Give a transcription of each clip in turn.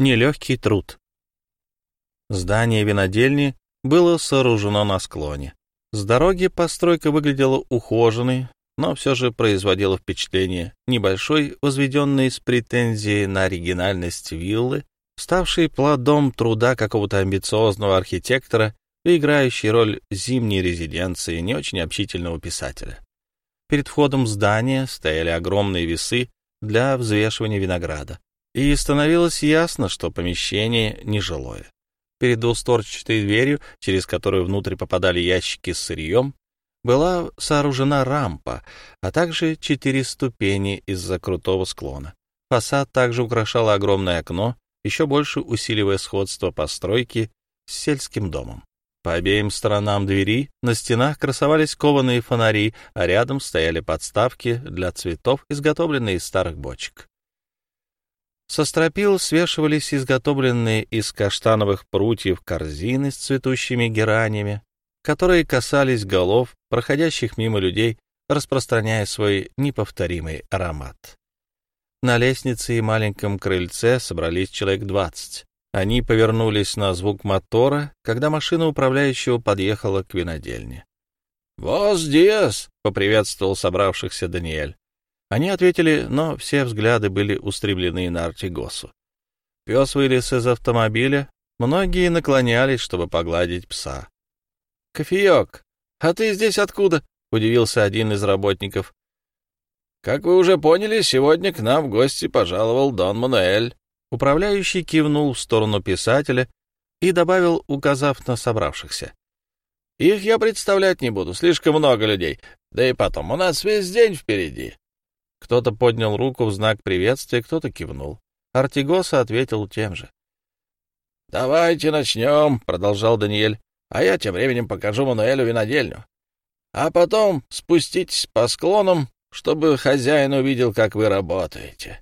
Нелегкий труд. Здание винодельни было сооружено на склоне. С дороги постройка выглядела ухоженной, но все же производила впечатление небольшой, возведенной с претензией на оригинальность виллы, ставшей плодом труда какого-то амбициозного архитектора и играющей роль зимней резиденции не очень общительного писателя. Перед входом в здание стояли огромные весы для взвешивания винограда, и становилось ясно, что помещение нежилое. Перед двусторчатой дверью, через которую внутрь попадали ящики с сырьем, была сооружена рампа, а также четыре ступени из-за крутого склона. Фасад также украшало огромное окно, еще больше усиливая сходство постройки с сельским домом. По обеим сторонам двери на стенах красовались кованые фонари, а рядом стояли подставки для цветов, изготовленные из старых бочек. Со стропил свешивались изготовленные из каштановых прутьев корзины с цветущими геранями, которые касались голов проходящих мимо людей, распространяя свой неповторимый аромат. На лестнице и маленьком крыльце собрались человек двадцать. Они повернулись на звук мотора, когда машина управляющего подъехала к винодельне. «Вос Диас!» — поприветствовал собравшихся Даниэль. Они ответили, но все взгляды были устремлены на Артигосу. Пес вылез из автомобиля, многие наклонялись, чтобы погладить пса. «Кофеек, а ты здесь откуда?» — удивился один из работников. «Как вы уже поняли, сегодня к нам в гости пожаловал Дон Мануэль». Управляющий кивнул в сторону писателя и добавил, указав на собравшихся. «Их я представлять не буду, слишком много людей. Да и потом, у нас весь день впереди». Кто-то поднял руку в знак приветствия, кто-то кивнул. Артигоса ответил тем же. «Давайте начнем», — продолжал Даниэль а я тем временем покажу Мануэлю винодельню. А потом спуститесь по склонам, чтобы хозяин увидел, как вы работаете.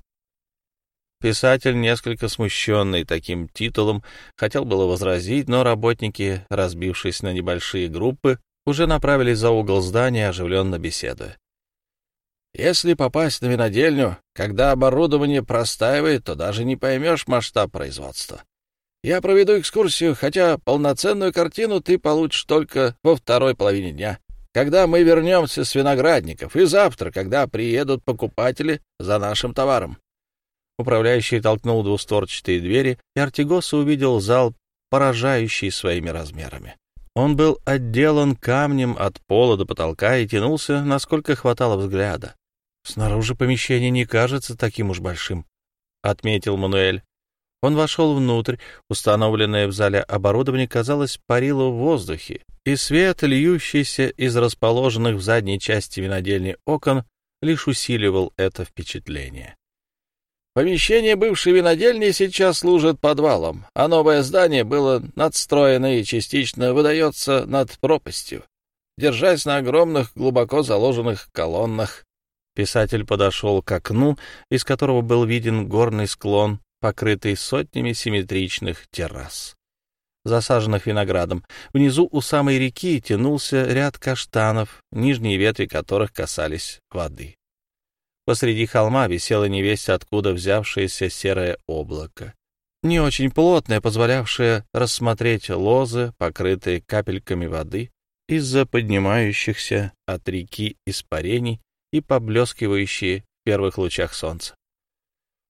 Писатель, несколько смущенный таким титулом, хотел было возразить, но работники, разбившись на небольшие группы, уже направились за угол здания, оживленно беседуя. Если попасть на винодельню, когда оборудование простаивает, то даже не поймешь масштаб производства. Я проведу экскурсию, хотя полноценную картину ты получишь только во второй половине дня, когда мы вернемся с виноградников, и завтра, когда приедут покупатели за нашим товаром. Управляющий толкнул двустворчатые двери, и Артигоса увидел зал, поражающий своими размерами. Он был отделан камнем от пола до потолка и тянулся, насколько хватало взгляда. «Снаружи помещение не кажется таким уж большим», — отметил Мануэль. Он вошел внутрь, установленное в зале оборудование, казалось, парило в воздухе, и свет, льющийся из расположенных в задней части винодельни окон, лишь усиливал это впечатление. Помещение бывшей винодельни сейчас служит подвалом, а новое здание было надстроено и частично выдается над пропастью, держась на огромных, глубоко заложенных колоннах. Писатель подошел к окну, из которого был виден горный склон, покрытый сотнями симметричных террас, засаженных виноградом. Внизу у самой реки тянулся ряд каштанов, нижние ветви которых касались воды. Посреди холма висело невесть откуда взявшееся серое облако. Не очень плотное, позволявшее рассмотреть лозы, покрытые капельками воды, из-за поднимающихся от реки испарений и поблескивающие в первых лучах солнца.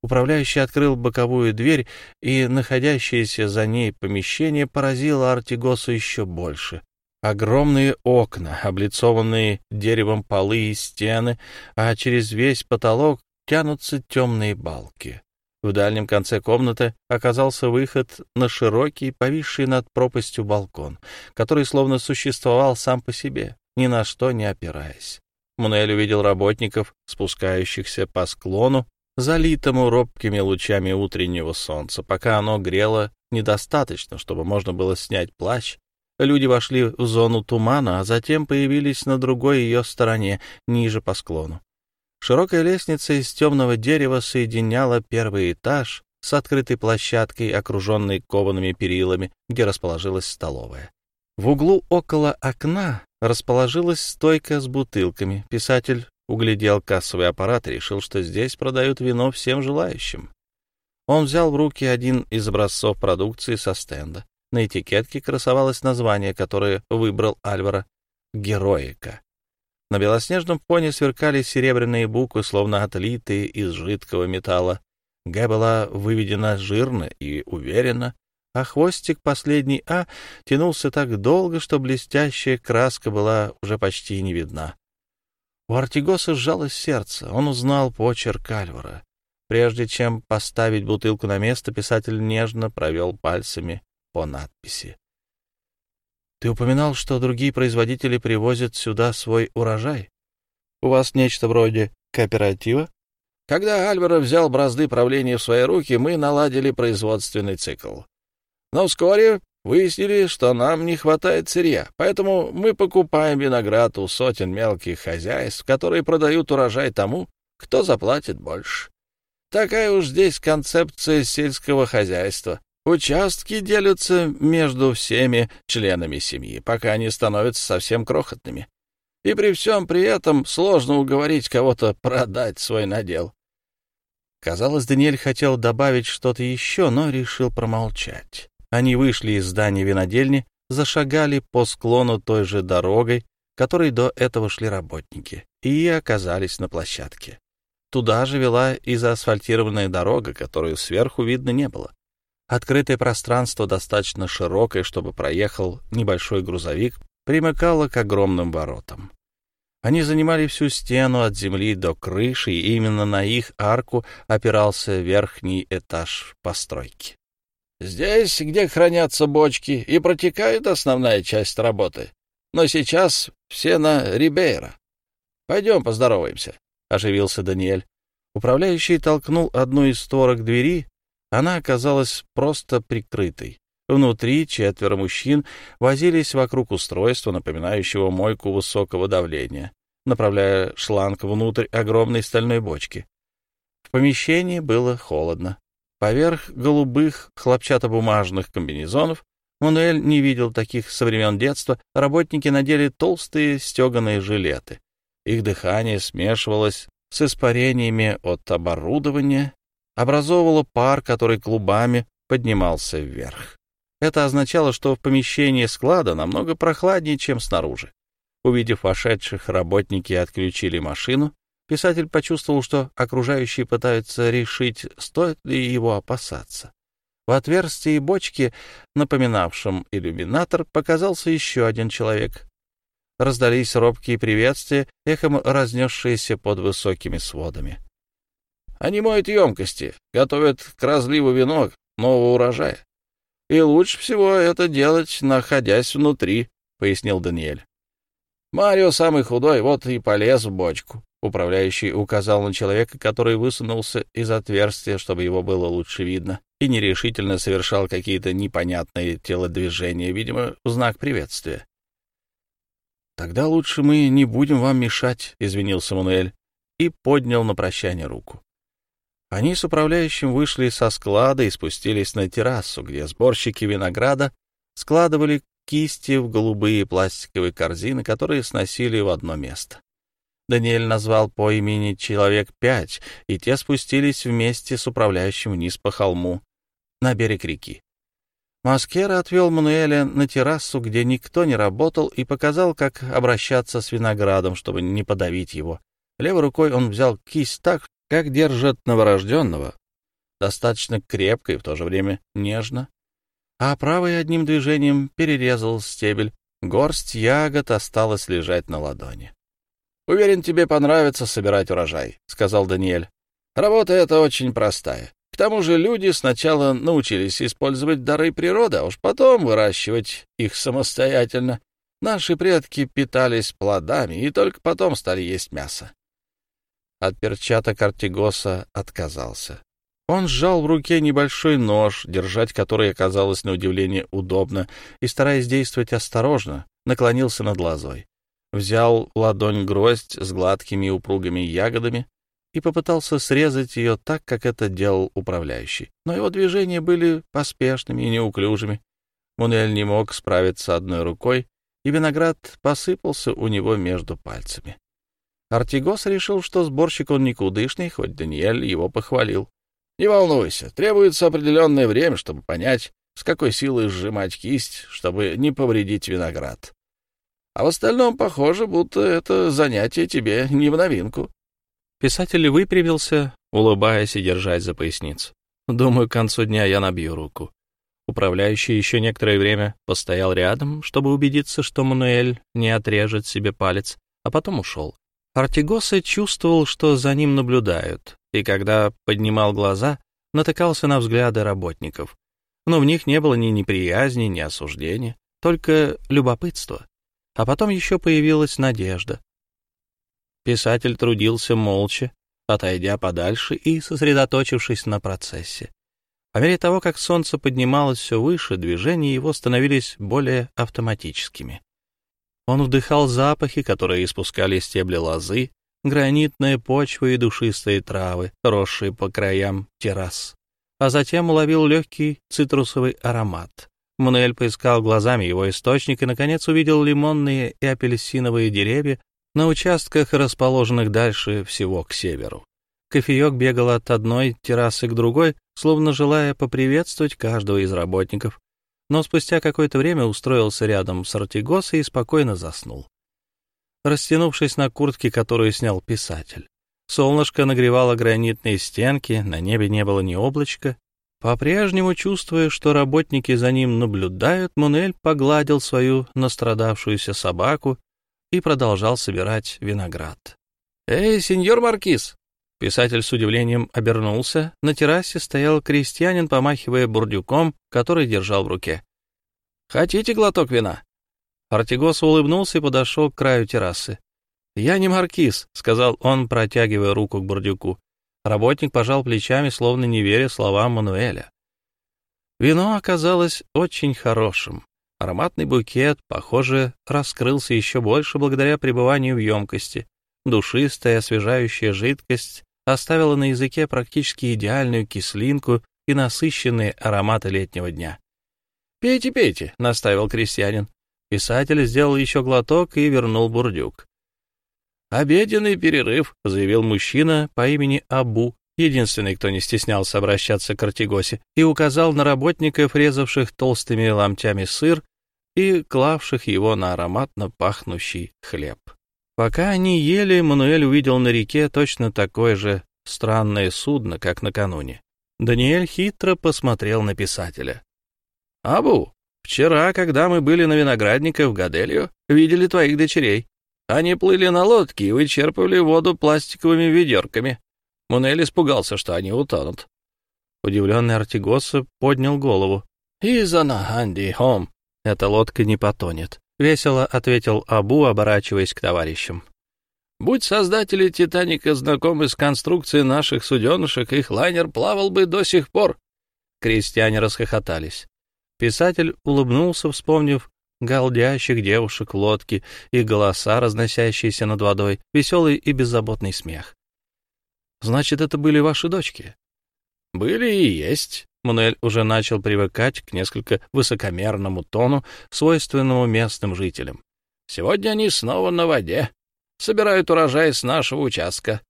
Управляющий открыл боковую дверь, и находящееся за ней помещение поразило Артигосу еще больше. Огромные окна, облицованные деревом полы и стены, а через весь потолок тянутся темные балки. В дальнем конце комнаты оказался выход на широкий, повисший над пропастью балкон, который словно существовал сам по себе, ни на что не опираясь. Мунель увидел работников, спускающихся по склону залитому робкими лучами утреннего солнца. Пока оно грело недостаточно, чтобы можно было снять плащ, люди вошли в зону тумана, а затем появились на другой ее стороне, ниже по склону. Широкая лестница из темного дерева соединяла первый этаж с открытой площадкой, окруженной коваными перилами, где расположилась столовая. В углу около окна расположилась стойка с бутылками. Писатель углядел кассовый аппарат и решил, что здесь продают вино всем желающим. Он взял в руки один из образцов продукции со стенда. На этикетке красовалось название, которое выбрал Альвара — «Героика». На белоснежном фоне сверкали серебряные буквы, словно отлитые из жидкого металла. «Г» была выведена жирно и уверенно, а хвостик последний «А» тянулся так долго, что блестящая краска была уже почти не видна. У Артигоса сжалось сердце. Он узнал почерк Альвара. Прежде чем поставить бутылку на место, писатель нежно провел пальцами по надписи. «Ты упоминал, что другие производители привозят сюда свой урожай? У вас нечто вроде кооператива?» Когда Альваро взял бразды правления в свои руки, мы наладили производственный цикл. Но вскоре выяснили, что нам не хватает сырья, поэтому мы покупаем виноград у сотен мелких хозяйств, которые продают урожай тому, кто заплатит больше. Такая уж здесь концепция сельского хозяйства. Участки делятся между всеми членами семьи, пока они становятся совсем крохотными. И при всем при этом сложно уговорить кого-то продать свой надел. Казалось, Даниэль хотел добавить что-то еще, но решил промолчать. Они вышли из здания винодельни, зашагали по склону той же дорогой, которой до этого шли работники, и оказались на площадке. Туда же вела и заасфальтированная дорога, которую сверху видно не было. Открытое пространство, достаточно широкое, чтобы проехал небольшой грузовик, примыкало к огромным воротам. Они занимали всю стену от земли до крыши, и именно на их арку опирался верхний этаж постройки. «Здесь, где хранятся бочки, и протекает основная часть работы. Но сейчас все на Рибейро. Пойдем поздороваемся». — оживился Даниэль. Управляющий толкнул одну из створок двери. Она оказалась просто прикрытой. Внутри четверо мужчин возились вокруг устройства, напоминающего мойку высокого давления, направляя шланг внутрь огромной стальной бочки. В помещении было холодно. Поверх голубых хлопчатобумажных комбинезонов Мануэль не видел таких со времен детства, работники надели толстые стеганые жилеты. Их дыхание смешивалось с испарениями от оборудования, образовывало пар, который клубами поднимался вверх. Это означало, что в помещении склада намного прохладнее, чем снаружи. Увидев вошедших, работники отключили машину. Писатель почувствовал, что окружающие пытаются решить, стоит ли его опасаться. В отверстии бочки, напоминавшем иллюминатор, показался еще один человек раздались робкие приветствия, эхом разнесшиеся под высокими сводами. Они моют емкости, готовят к разливу вино нового урожая. И лучше всего это делать, находясь внутри, — пояснил Даниэль. Марио самый худой, вот и полез в бочку. Управляющий указал на человека, который высунулся из отверстия, чтобы его было лучше видно, и нерешительно совершал какие-то непонятные телодвижения, видимо, в знак приветствия. «Тогда лучше мы не будем вам мешать», — извинился Мануэль и поднял на прощание руку. Они с управляющим вышли со склада и спустились на террасу, где сборщики винограда складывали кисти в голубые пластиковые корзины, которые сносили в одно место. Даниэль назвал по имени человек пять, и те спустились вместе с управляющим вниз по холму на берег реки. Маскера отвел Мануэля на террасу, где никто не работал, и показал, как обращаться с виноградом, чтобы не подавить его. Левой рукой он взял кисть так, как держат новорожденного, достаточно крепко и в то же время нежно, а правой одним движением перерезал стебель. Горсть ягод осталась лежать на ладони. «Уверен, тебе понравится собирать урожай», — сказал Даниэль. «Работа эта очень простая. К тому же люди сначала научились использовать дары природы, а уж потом выращивать их самостоятельно. Наши предки питались плодами и только потом стали есть мясо. От перчаток Артигоса отказался. Он сжал в руке небольшой нож, держать который оказалось на удивление удобно, и, стараясь действовать осторожно, наклонился над лозой. Взял ладонь гроздь с гладкими упругими ягодами, и попытался срезать ее так, как это делал управляющий. Но его движения были поспешными и неуклюжими. Мунель не мог справиться одной рукой, и виноград посыпался у него между пальцами. Артигос решил, что сборщик он никудышный, хоть Даниэль его похвалил. Не волнуйся, требуется определенное время, чтобы понять, с какой силой сжимать кисть, чтобы не повредить виноград. А в остальном, похоже, будто это занятие тебе не в новинку. Писатель выпрямился, улыбаясь и держась за поясницу. Думаю, к концу дня я набью руку. Управляющий еще некоторое время постоял рядом, чтобы убедиться, что Мануэль не отрежет себе палец, а потом ушел. Артигоса чувствовал, что за ним наблюдают, и когда поднимал глаза, натыкался на взгляды работников. Но в них не было ни неприязни, ни осуждения, только любопытство. А потом еще появилась надежда. Писатель трудился молча, отойдя подальше и сосредоточившись на процессе. По мере того, как солнце поднималось все выше, движения его становились более автоматическими. Он вдыхал запахи, которые испускали стебли лозы, гранитная почва и душистые травы, росшие по краям террас. А затем уловил легкий цитрусовый аромат. Мануэль поискал глазами его источник и, наконец, увидел лимонные и апельсиновые деревья на участках, расположенных дальше всего к северу. Кофеек бегал от одной террасы к другой, словно желая поприветствовать каждого из работников, но спустя какое-то время устроился рядом с Артигосой и спокойно заснул растянувшись на куртке, которую снял писатель. Солнышко нагревало гранитные стенки, на небе не было ни облачка. По-прежнему, чувствуя, что работники за ним наблюдают, Мунель погладил свою настрадавшуюся собаку и продолжал собирать виноград. «Эй, сеньор Маркиз!» Писатель с удивлением обернулся. На террасе стоял крестьянин, помахивая бурдюком, который держал в руке. «Хотите глоток вина?» Артигос улыбнулся и подошел к краю террасы. «Я не маркиз», — сказал он, протягивая руку к бурдюку. Работник пожал плечами, словно не веря словам Мануэля. Вино оказалось очень хорошим. Ароматный букет, похоже, раскрылся еще больше благодаря пребыванию в емкости. Душистая, освежающая жидкость оставила на языке практически идеальную кислинку и насыщенные ароматы летнего дня. «Пейте, пейте», — наставил крестьянин. Писатель сделал еще глоток и вернул бурдюк. «Обеденный перерыв», — заявил мужчина по имени Абу, единственный, кто не стеснялся обращаться к Артигосе, и указал на работников, резавших толстыми ломтями сыр и клавших его на ароматно пахнущий хлеб. Пока они ели, Мануэль увидел на реке точно такое же странное судно, как накануне. Даниэль хитро посмотрел на писателя. «Абу, Вчера, когда мы были на виноградниках в Гаделью, видели твоих дочерей. Они плыли на лодке и вычерпывали воду пластиковыми ведерками. Мунель испугался, что они утонут. Удивленный Артигоса поднял голову. «Изана, Анди, Хом!» «Эта лодка не потонет», — весело ответил Абу, оборачиваясь к товарищам. «Будь создатели «Титаника» знакомы с конструкцией наших суденышек, их лайнер плавал бы до сих пор». Крестьяне расхохотались. Писатель улыбнулся, вспомнив галдящих девушек в лодке, их голоса, разносящиеся над водой, веселый и беззаботный смех. «Значит, это были ваши дочки?» «Были и есть». Мунель уже начал привыкать к несколько высокомерному тону, свойственному местным жителям. «Сегодня они снова на воде. Собирают урожай с нашего участка».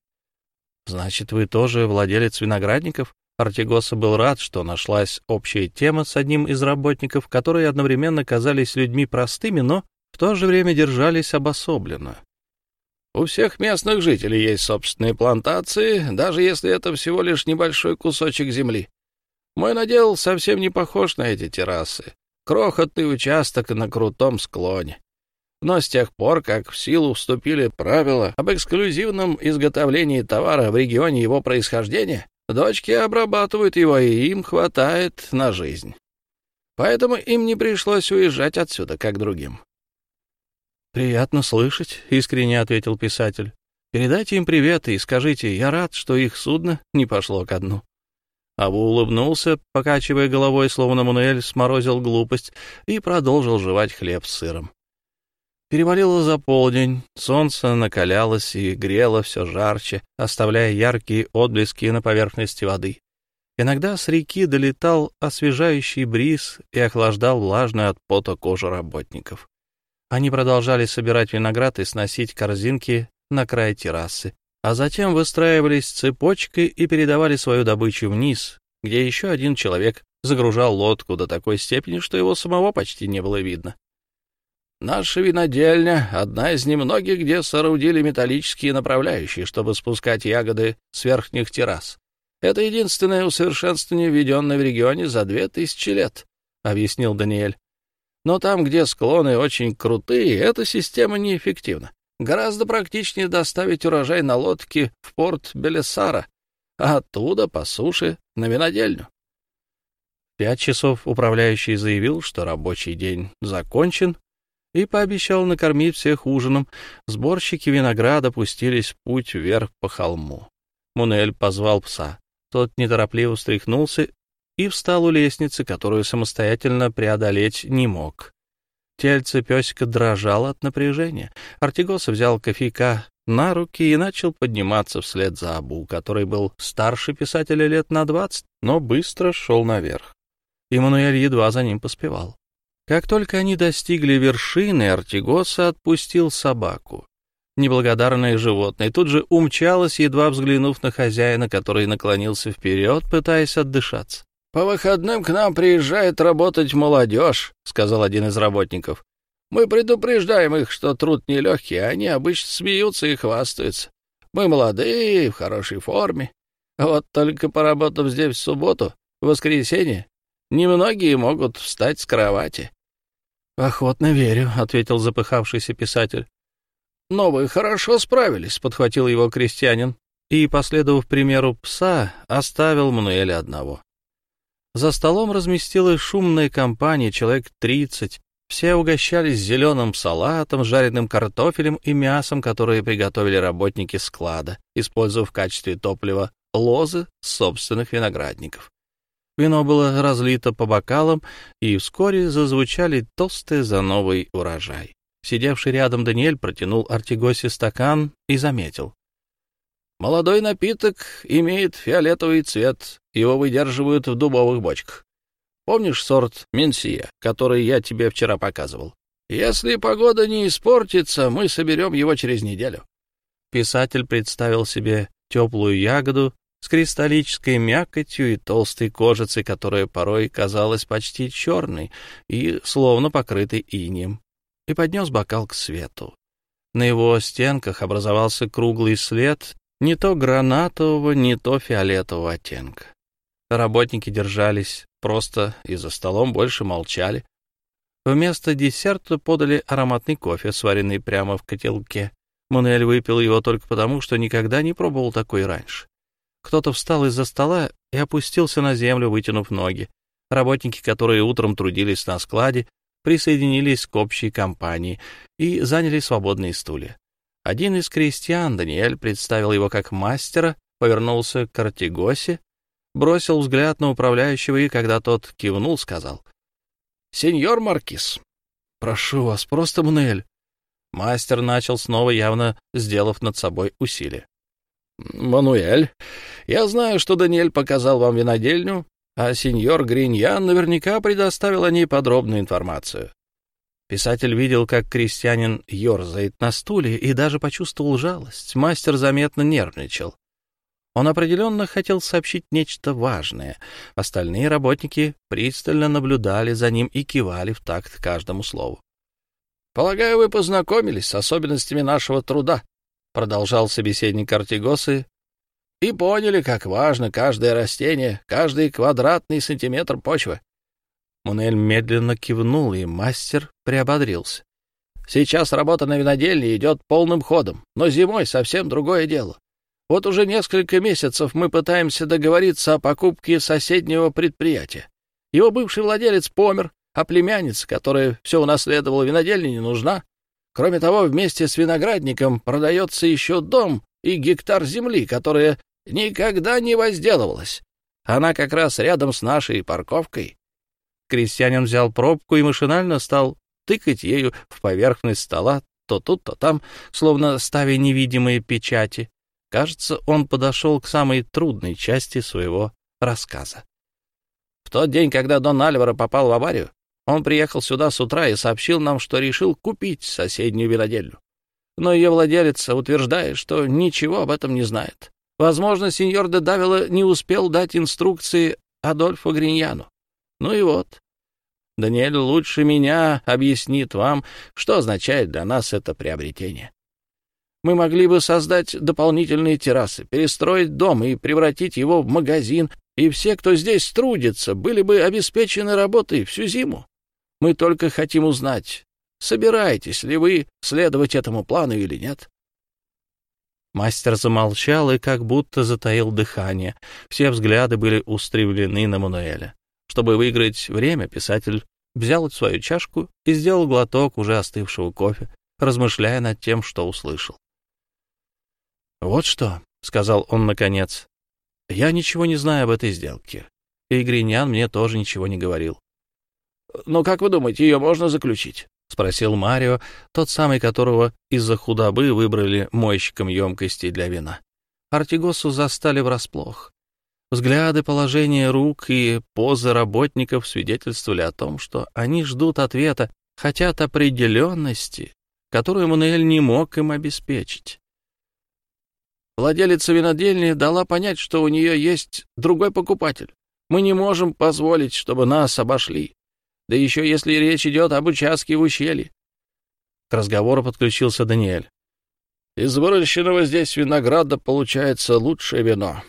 «Значит, вы тоже владелец виноградников?» Артигоса был рад, что нашлась общая тема с одним из работников, которые одновременно казались людьми простыми, но в то же время держались обособленно. У всех местных жителей есть собственные плантации, даже если это всего лишь небольшой кусочек земли. Мой надел совсем не похож на эти террасы. Крохотный участок на крутом склоне. Но с тех пор, как в силу вступили правила об эксклюзивном изготовлении товара в регионе его происхождения, Дочки обрабатывают его, и им хватает на жизнь. Поэтому им не пришлось уезжать отсюда, как другим. «Приятно слышать», — искренне ответил писатель. «Передайте им привет и скажите, я рад, что их судно не пошло ко дну». Абу улыбнулся, покачивая головой, словно Мануэль сморозил глупость, и продолжил жевать хлеб с сыром. Перевалило за полдень, солнце накалялось и грело все жарче, оставляя яркие отблески на поверхности воды. Иногда с реки долетал освежающий бриз и охлаждал влажную от пота кожу работников. Они продолжали собирать виноград и сносить корзинки на край террасы. А затем выстраивались цепочкой и передавали свою добычу вниз, где еще один человек загружал лодку до такой степени, что его самого почти не было видно. Наша винодельня — одна из немногих, где соорудили металлические направляющие, чтобы спускать ягоды с верхних террас. Это единственное усовершенствование, введенное в регионе за две тысячи лет, — объяснил Даниэль. Но там, где склоны очень крутые, эта система неэффективна. Гораздо практичнее доставить урожай на лодке в порт Белесара, а оттуда по суше на винодельню. Пять часов управляющий заявил, что рабочий день закончен, и пообещал накормить всех ужином. Сборщики винограда пустились в путь вверх по холму. Мунель позвал пса. Тот неторопливо встряхнулся и встал у лестницы, которую самостоятельно преодолеть не мог. Тельце песика дрожало от напряжения. Артигоса взял кофейка на руки и начал подниматься вслед за Абу, который был старше писателя лет на двадцать, но быстро шел наверх. Иммануэль едва за ним поспевал. Как только они достигли вершины, Артигоса отпустил собаку. Неблагодарное животное тут же умчалось, едва взглянув на хозяина, который наклонился вперед, пытаясь отдышаться. — По выходным к нам приезжает работать молодежь, — сказал один из работников. — Мы предупреждаем их, что труд нелегкий, а они обычно смеются и хвастаются. Мы молодые, в хорошей форме. Вот только поработав здесь в субботу, в воскресенье, немногие могут встать с кровати. «Охотно верю», — ответил запыхавшийся писатель. «Но вы хорошо справились», — подхватил его крестьянин, и, последовав примеру пса, оставил Мануэля одного. За столом разместилась шумная компания, человек тридцать. Все угощались зеленым салатом, жареным картофелем и мясом, которые приготовили работники склада, используя в качестве топлива лозы собственных виноградников. Вино было разлито по бокалам, и вскоре зазвучали тосты за новый урожай. Сидевший рядом Даниэль протянул Артигосе стакан и заметил. «Молодой напиток имеет фиолетовый цвет, его выдерживают в дубовых бочках. Помнишь сорт Менсия, который я тебе вчера показывал? Если погода не испортится, мы соберем его через неделю». Писатель представил себе теплую ягоду с кристаллической мякотью и толстой кожицей, которая порой казалась почти черной и словно покрытой инием, и поднес бокал к свету. На его стенках образовался круглый след не то гранатового, не то фиолетового оттенка. Работники держались просто и за столом больше молчали. Вместо десерта подали ароматный кофе, сваренный прямо в котелке. Мануэль выпил его только потому, что никогда не пробовал такой раньше. Кто-то встал из-за стола и опустился на землю, вытянув ноги. Работники, которые утром трудились на складе, присоединились к общей компании и заняли свободные стулья. Один из крестьян, Даниэль, представил его как мастера, повернулся к Артигосе, бросил взгляд на управляющего и, когда тот кивнул, сказал, «Сеньор Маркиз, прошу вас, просто Мануэль». Мастер начал снова, явно сделав над собой усилие. «Мануэль, я знаю, что Даниэль показал вам винодельню, а сеньор Гриньян наверняка предоставил о ней подробную информацию». Писатель видел, как крестьянин ерзает на стуле и даже почувствовал жалость. Мастер заметно нервничал. Он определенно хотел сообщить нечто важное. Остальные работники пристально наблюдали за ним и кивали в такт каждому слову. «Полагаю, вы познакомились с особенностями нашего труда», продолжал собеседник Артигосы, и поняли, как важно каждое растение, каждый квадратный сантиметр почвы. Мунель медленно кивнул, и мастер приободрился. Сейчас работа на винодельне идет полным ходом, но зимой совсем другое дело. Вот уже несколько месяцев мы пытаемся договориться о покупке соседнего предприятия. Его бывший владелец помер, а племянница, которая все унаследовала винодельне, не нужна. Кроме того, вместе с виноградником продается еще дом и гектар земли, которая никогда не возделывалась. Она как раз рядом с нашей парковкой. Крестьянин взял пробку и машинально стал тыкать ею в поверхность стола, то тут, то там, словно ставя невидимые печати. Кажется, он подошел к самой трудной части своего рассказа. В тот день, когда Дон Альваро попал в аварию, он приехал сюда с утра и сообщил нам, что решил купить соседнюю винодельню. но ее владелец утверждает, что ничего об этом не знает. Возможно, сеньор де Давила не успел дать инструкции Адольфу Гриньяну. Ну и вот. Даниэль лучше меня объяснит вам, что означает для нас это приобретение. Мы могли бы создать дополнительные террасы, перестроить дом и превратить его в магазин, и все, кто здесь трудится, были бы обеспечены работой всю зиму. Мы только хотим узнать, собираетесь ли вы следовать этому плану или нет. Мастер замолчал и как будто затаил дыхание. Все взгляды были устремлены на Мануэля. Чтобы выиграть время, писатель взял свою чашку и сделал глоток уже остывшего кофе, размышляя над тем, что услышал. «Вот что», — сказал он наконец, — «я ничего не знаю об этой сделке, и Гринян мне тоже ничего не говорил». «Но как вы думаете, ее можно заключить?» — спросил Марио, тот самый, которого из-за худобы выбрали мойщиком емкостей для вина. Артигосу застали врасплох. Взгляды, положение рук и позы работников свидетельствовали о том, что они ждут ответа, хотят определенности, которую Мануэль не мог им обеспечить. Владелица винодельни дала понять, что у нее есть другой покупатель. Мы не можем позволить, чтобы нас обошли. Да еще если речь идет об участке в ущелье. К разговору подключился Даниэль. Из выращенного здесь винограда получается лучшее вино.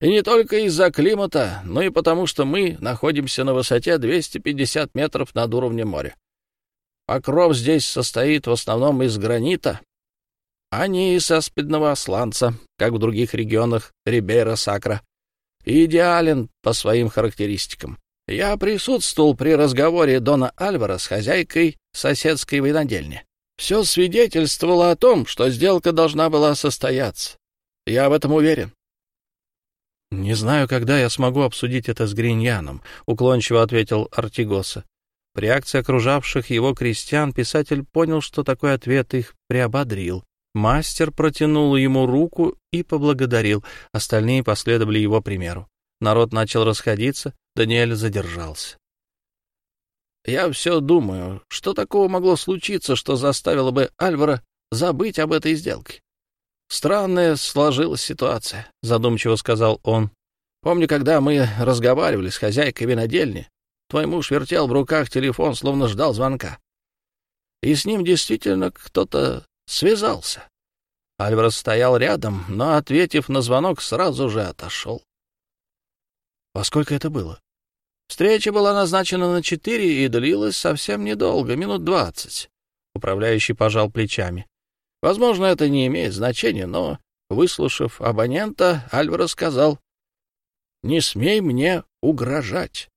И не только из-за климата, но и потому, что мы находимся на высоте 250 метров над уровнем моря. Покров здесь состоит в основном из гранита, а не из аспидного сланца, как в других регионах Рибейра-Сакра, идеален по своим характеристикам. Я присутствовал при разговоре Дона Альвара с хозяйкой соседской винодельни. Все свидетельствовало о том, что сделка должна была состояться. Я в этом уверен. «Не знаю, когда я смогу обсудить это с Гриньяном», — уклончиво ответил Артигоса. При реакции окружавших его крестьян писатель понял, что такой ответ их приободрил. Мастер протянул ему руку и поблагодарил. Остальные последовали его примеру. Народ начал расходиться, Даниэль задержался. «Я все думаю, что такого могло случиться, что заставило бы Альвара забыть об этой сделке? Странная сложилась ситуация», — задумчиво сказал он. «Помню, когда мы разговаривали с хозяйкой винодельни, твой муж вертел в руках телефон, словно ждал звонка. И с ним действительно кто-то связался. Альварес стоял рядом, но, ответив на звонок, сразу же отошел. Во сколько это было? Встреча была назначена на четыре и длилась совсем недолго, минут двадцать. Управляющий пожал плечами. Возможно, это не имеет значения, но, выслушав абонента, Альварес сказал, «Не смей мне угрожать».